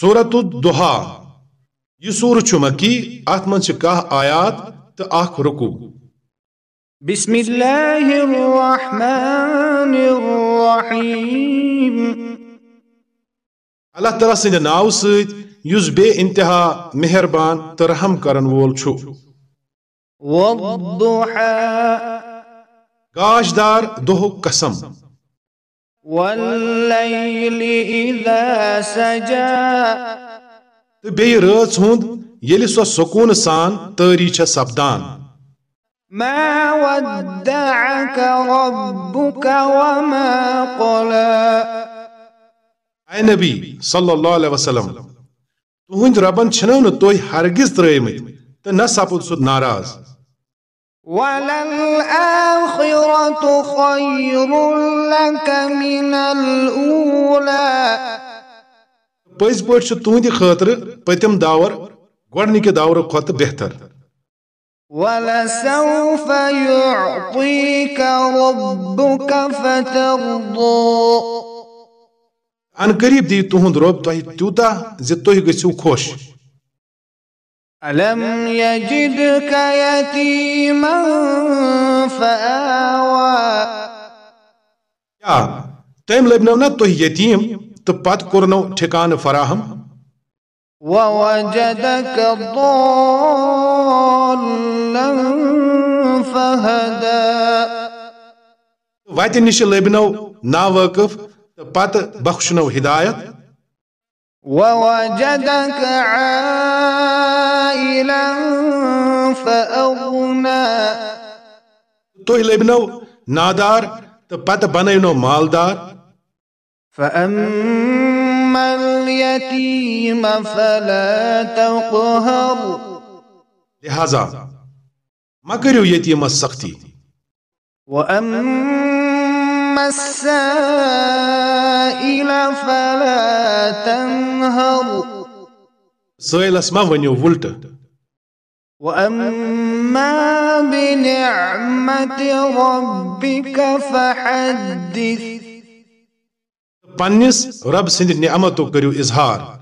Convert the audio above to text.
صورت الدہا یہ سور مکی ات من کہ آیات تو اخ رکو۔ بسم اللہ الرحمن الرحیم۔ اللہ تعالیٰ سند ناو ست یس بے انتہا مہربان تو رحم کرن وول چھو۔ والضحى گاش دار دہو قسم۔ سجى. تو بی رٲژ ہُنٛد ییٚلہِ سۄ سکوٗن سان تٲری چھےٚ سپدان ما ودعك ربك وما قلى اے نبی صلی اللہ علیہ وسلم تُہنٛدۍ ربن چھِنو نہٕ تُہۍ ہرگز ترٲیمٕتۍ تہٕ نہ سپُد سُہ ناراض وللآخرة خير لك من الأولى. پٔزۍ پٲٹھۍ چھُ تُہنٛدِ خٲطرٕ پٔتِم داور گۄڈنِکہِ داورٕ کھۄتہٕ بہتر. ولسوف يعطيك ربك فترضى. ان قریب دی تُہنٛد رۄب تۄہہِ تیوٗتاہ زِ تُہۍ گٔژھِو خۄش ألم يجدك يتيما فآوى. کیٛاہ تٔمۍ لبنو نا تُہۍ یتیٖم تہٕ پتہٕ کوٚرنو ٹھِکانہٕ فراہم ووجدك ضالا فهدى. وتہِ نِشہِ لبنو ناوٲقف تہٕ پتہٕ بخشنو ہدایت ووجدك عائلا فأغنى. تُہۍ لبنو نادار تہٕ پتہٕ بنٲونو مالدار. فأما اليتيم فلا تقهر. لہذا ما کٔرِو یتیٖمس سختی. وأما السائل فلا تنهر. سٲلس ما ؤنِو وُلٹہٕ وأما بنعمة ربك فحدث. پننس رب سٕنٛدِ نعمتُک کٔرِو اظہار.